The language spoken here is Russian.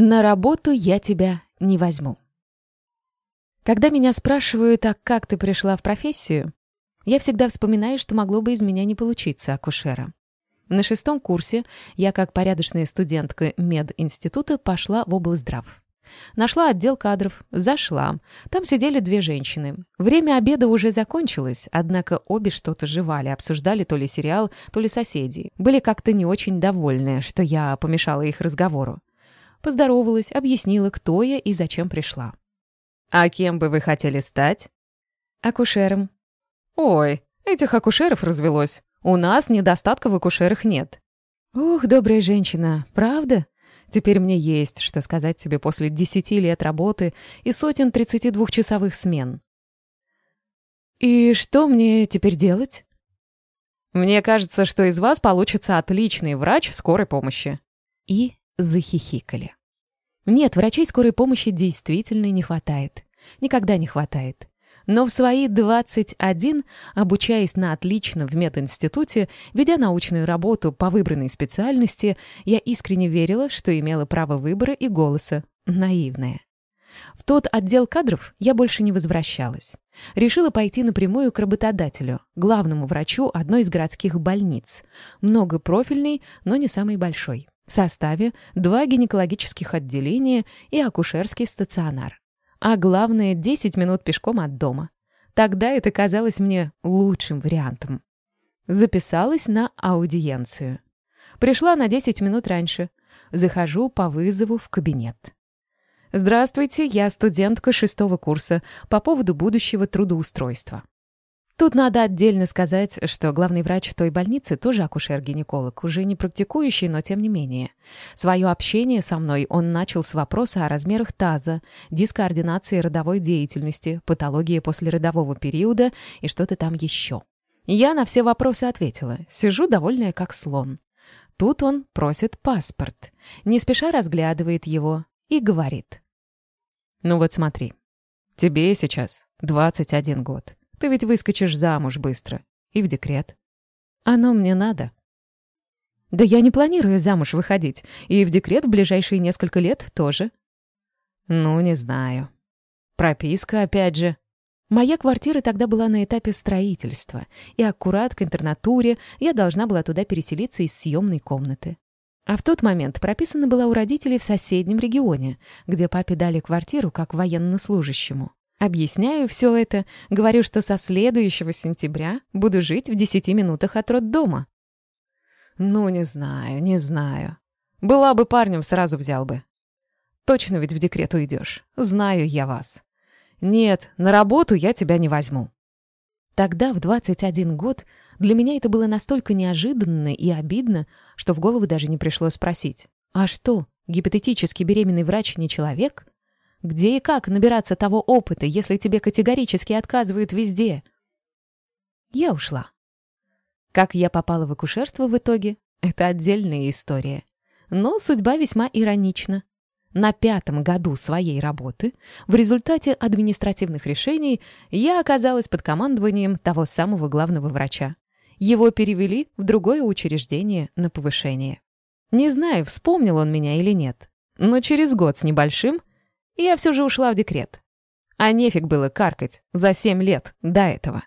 На работу я тебя не возьму. Когда меня спрашивают, а как ты пришла в профессию, я всегда вспоминаю, что могло бы из меня не получиться акушера. На шестом курсе я, как порядочная студентка мединститута, пошла в облздрав. Нашла отдел кадров, зашла. Там сидели две женщины. Время обеда уже закончилось, однако обе что-то жевали, обсуждали то ли сериал, то ли соседей. Были как-то не очень довольны, что я помешала их разговору. Поздоровалась, объяснила, кто я и зачем пришла. «А кем бы вы хотели стать?» «Акушером». «Ой, этих акушеров развелось. У нас недостатка в акушерах нет». «Ух, добрая женщина, правда? Теперь мне есть, что сказать тебе после десяти лет работы и сотен 32-часовых смен». «И что мне теперь делать?» «Мне кажется, что из вас получится отличный врач скорой помощи». И захихикали. Нет, врачей скорой помощи действительно не хватает. Никогда не хватает. Но в свои 21, обучаясь на отлично в мединституте, ведя научную работу по выбранной специальности, я искренне верила, что имела право выбора и голоса. Наивная. В тот отдел кадров я больше не возвращалась. Решила пойти напрямую к работодателю, главному врачу одной из городских больниц. Многопрофильный, но не самый большой. В составе два гинекологических отделения и акушерский стационар. А главное, 10 минут пешком от дома. Тогда это казалось мне лучшим вариантом. Записалась на аудиенцию. Пришла на 10 минут раньше. Захожу по вызову в кабинет. «Здравствуйте, я студентка шестого курса по поводу будущего трудоустройства. Тут надо отдельно сказать, что главный врач той больницы тоже акушер-гинеколог, уже не практикующий, но тем не менее. Свое общение со мной он начал с вопроса о размерах таза, дискоординации родовой деятельности, патологии послеродового периода и что-то там еще. Я на все вопросы ответила, сижу довольная как слон. Тут он просит паспорт, не спеша разглядывает его и говорит. «Ну вот смотри, тебе сейчас 21 год. Ты ведь выскочишь замуж быстро. И в декрет. Оно мне надо. Да я не планирую замуж выходить. И в декрет в ближайшие несколько лет тоже. Ну, не знаю. Прописка опять же. Моя квартира тогда была на этапе строительства, и аккурат к интернатуре я должна была туда переселиться из съемной комнаты. А в тот момент прописана была у родителей в соседнем регионе, где папе дали квартиру как военнослужащему. Объясняю все это, говорю, что со следующего сентября буду жить в десяти минутах от роддома. Ну, не знаю, не знаю. Была бы парнем, сразу взял бы. Точно ведь в декрет уйдешь. Знаю я вас. Нет, на работу я тебя не возьму. Тогда, в 21 год, для меня это было настолько неожиданно и обидно, что в голову даже не пришло спросить. А что, гипотетически беременный врач не человек? Где и как набираться того опыта, если тебе категорически отказывают везде? Я ушла. Как я попала в акушерство в итоге, это отдельная история. Но судьба весьма иронична. На пятом году своей работы, в результате административных решений, я оказалась под командованием того самого главного врача. Его перевели в другое учреждение на повышение. Не знаю, вспомнил он меня или нет, но через год с небольшим я все же ушла в декрет. А нефиг было каркать за семь лет до этого.